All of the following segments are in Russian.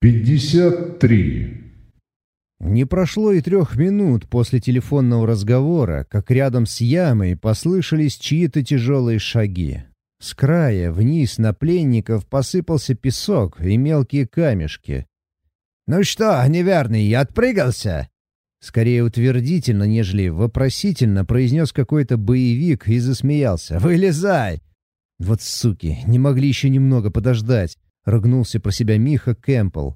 Пятьдесят три. Не прошло и трех минут после телефонного разговора, как рядом с ямой послышались чьи-то тяжелые шаги. С края вниз на пленников посыпался песок и мелкие камешки. «Ну что, неверный, отпрыгался?» Скорее утвердительно, нежели вопросительно произнес какой-то боевик и засмеялся. «Вылезай!» «Вот суки, не могли еще немного подождать!» — ругнулся про себя Миха Кэмпл.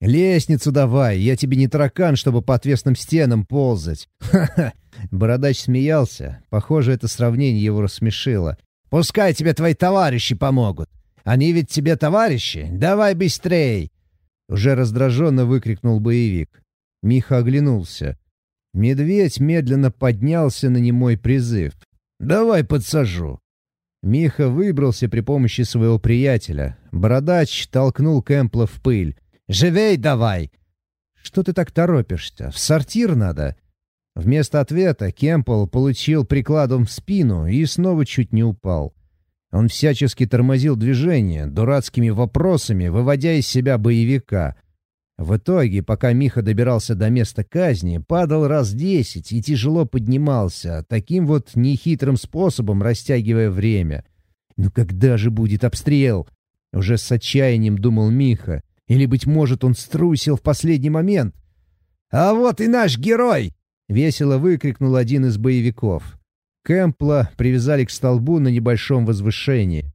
«Лестницу давай, я тебе не таракан, чтобы по отвесным стенам ползать!» «Ха-ха!» Бородач смеялся. Похоже, это сравнение его рассмешило. «Пускай тебе твои товарищи помогут! Они ведь тебе товарищи! Давай быстрей!» Уже раздраженно выкрикнул боевик. Миха оглянулся. Медведь медленно поднялся на немой призыв. «Давай подсажу!» Миха выбрался при помощи своего приятеля. Бородач толкнул Кэмпла в пыль. «Живей давай!» «Что ты так торопишься? В сортир надо!» Вместо ответа Кемпл получил прикладом в спину и снова чуть не упал. Он всячески тормозил движение, дурацкими вопросами, выводя из себя боевика. В итоге, пока Миха добирался до места казни, падал раз десять и тяжело поднимался, таким вот нехитрым способом растягивая время. «Ну когда же будет обстрел?» Уже с отчаянием думал Миха. Или, быть может, он струсил в последний момент? «А вот и наш герой!» — весело выкрикнул один из боевиков. Кэмпла привязали к столбу на небольшом возвышении.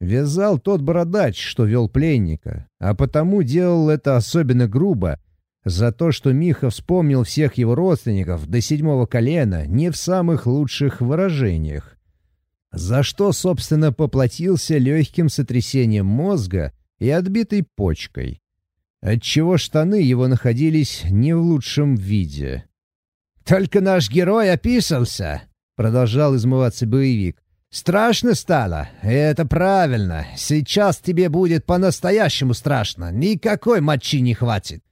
Вязал тот бородач, что вел пленника, а потому делал это особенно грубо, за то, что Миха вспомнил всех его родственников до седьмого колена не в самых лучших выражениях. За что, собственно, поплатился легким сотрясением мозга и отбитой почкой, отчего штаны его находились не в лучшем виде. «Только наш герой описался!» — продолжал измываться боевик. «Страшно стало? Это правильно. Сейчас тебе будет по-настоящему страшно. Никакой мочи не хватит».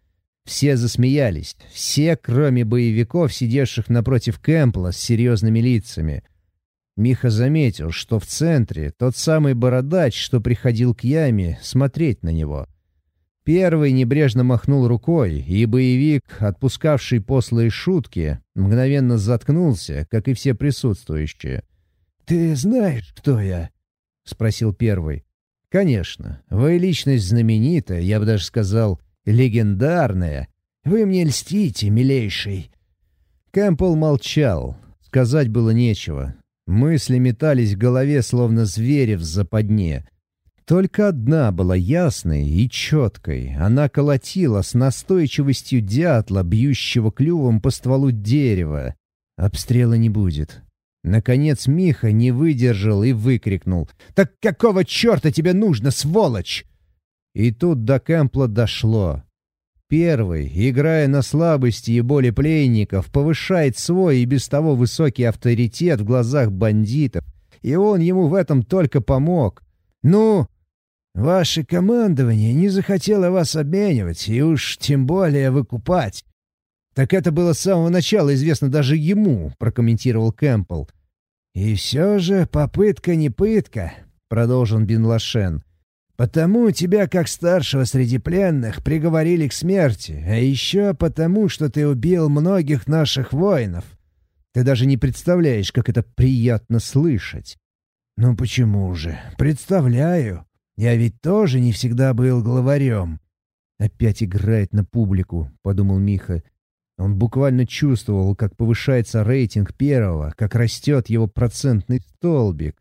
Все засмеялись. Все, кроме боевиков, сидевших напротив Кэмпла с серьезными лицами. Миха заметил, что в центре тот самый бородач, что приходил к яме смотреть на него. Первый небрежно махнул рукой, и боевик, отпускавший послые шутки, мгновенно заткнулся, как и все присутствующие — «Ты знаешь, кто я?» — спросил первый. «Конечно. Вы личность знаменитая, я бы даже сказал, легендарная. Вы мне льстите, милейший». Кэмпбелл молчал. Сказать было нечего. Мысли метались в голове, словно звери в западне. Только одна была ясной и четкой. Она колотила с настойчивостью дятла, бьющего клювом по стволу дерева. Обстрела не будет. Наконец Миха не выдержал и выкрикнул. «Так какого черта тебе нужно, сволочь?» И тут до Кэмпла дошло. Первый, играя на слабости и боли пленников, повышает свой и без того высокий авторитет в глазах бандитов, и он ему в этом только помог. «Ну, ваше командование не захотело вас обменивать, и уж тем более выкупать». «Так это было с самого начала известно даже ему», — прокомментировал Кэмпбелл. «И все же попытка не пытка», — продолжил Бин Лашен. «Потому тебя, как старшего среди пленных, приговорили к смерти, а еще потому, что ты убил многих наших воинов. Ты даже не представляешь, как это приятно слышать». «Ну почему же? Представляю. Я ведь тоже не всегда был главарем». «Опять играет на публику», — подумал Миха. Он буквально чувствовал, как повышается рейтинг первого, как растет его процентный столбик.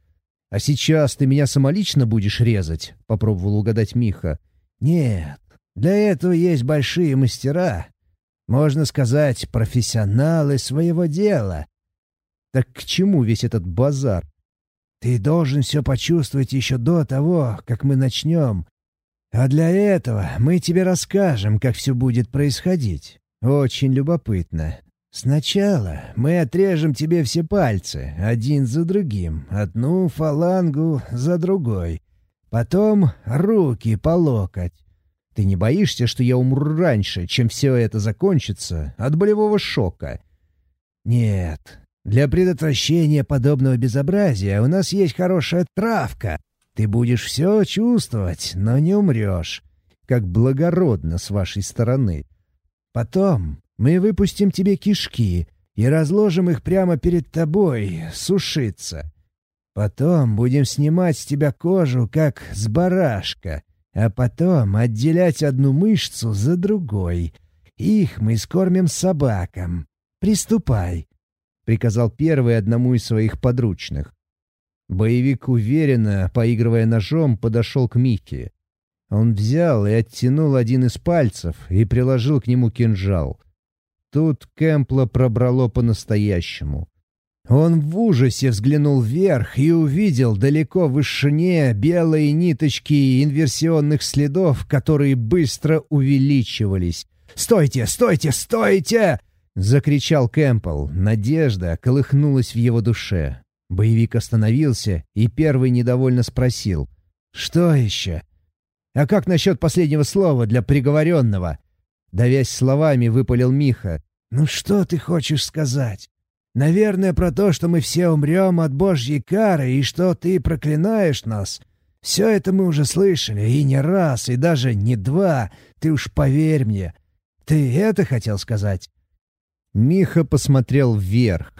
«А сейчас ты меня самолично будешь резать?» — попробовал угадать Миха. «Нет, для этого есть большие мастера. Можно сказать, профессионалы своего дела». «Так к чему весь этот базар?» «Ты должен все почувствовать еще до того, как мы начнем. А для этого мы тебе расскажем, как все будет происходить. «Очень любопытно. Сначала мы отрежем тебе все пальцы, один за другим, одну фалангу за другой. Потом руки по локоть. Ты не боишься, что я умру раньше, чем все это закончится от болевого шока?» «Нет. Для предотвращения подобного безобразия у нас есть хорошая травка. Ты будешь все чувствовать, но не умрешь. как благородно с вашей стороны. Потом мы выпустим тебе кишки и разложим их прямо перед тобой сушиться. Потом будем снимать с тебя кожу, как с барашка, а потом отделять одну мышцу за другой. Их мы скормим собакам. Приступай», — приказал первый одному из своих подручных. Боевик уверенно, поигрывая ножом, подошел к Микке. Он взял и оттянул один из пальцев и приложил к нему кинжал. Тут Кэмпла пробрало по-настоящему. Он в ужасе взглянул вверх и увидел далеко в вышине белые ниточки инверсионных следов, которые быстро увеличивались. «Стойте! Стойте! Стойте!» — закричал Кэмпбелл. Надежда колыхнулась в его душе. Боевик остановился и первый недовольно спросил. «Что еще?» «А как насчет последнего слова для приговоренного?» Давясь словами, выпалил Миха. «Ну что ты хочешь сказать?» Наверное, про то, что мы все умрем от Божьей кары и что ты проклинаешь нас. Все это мы уже слышали, и не раз, и даже не два. Ты уж поверь мне. Ты это хотел сказать?» Миха посмотрел вверх.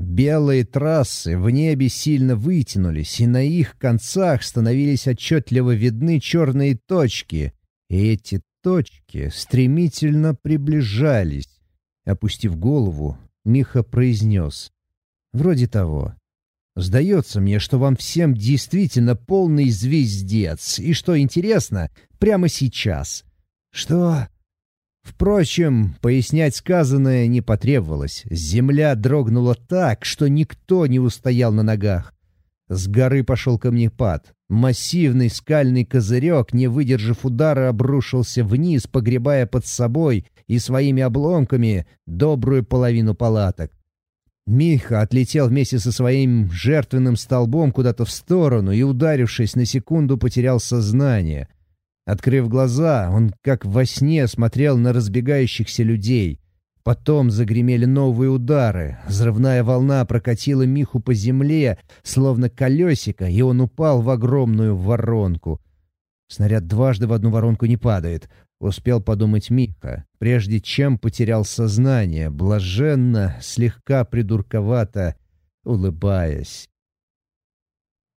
Белые трассы в небе сильно вытянулись, и на их концах становились отчетливо видны черные точки. И эти точки стремительно приближались. Опустив голову, Миха произнес. «Вроде того. Сдается мне, что вам всем действительно полный звездец, и что интересно, прямо сейчас». «Что?» Впрочем, пояснять сказанное не потребовалось. Земля дрогнула так, что никто не устоял на ногах. С горы пошел камнепад. Массивный скальный козырек, не выдержав удара, обрушился вниз, погребая под собой и своими обломками добрую половину палаток. Миха отлетел вместе со своим жертвенным столбом куда-то в сторону и, ударившись на секунду, потерял сознание. Открыв глаза, он как во сне смотрел на разбегающихся людей. Потом загремели новые удары. Взрывная волна прокатила Миху по земле, словно колесико, и он упал в огромную воронку. Снаряд дважды в одну воронку не падает. Успел подумать Миха, прежде чем потерял сознание, блаженно, слегка придурковато, улыбаясь.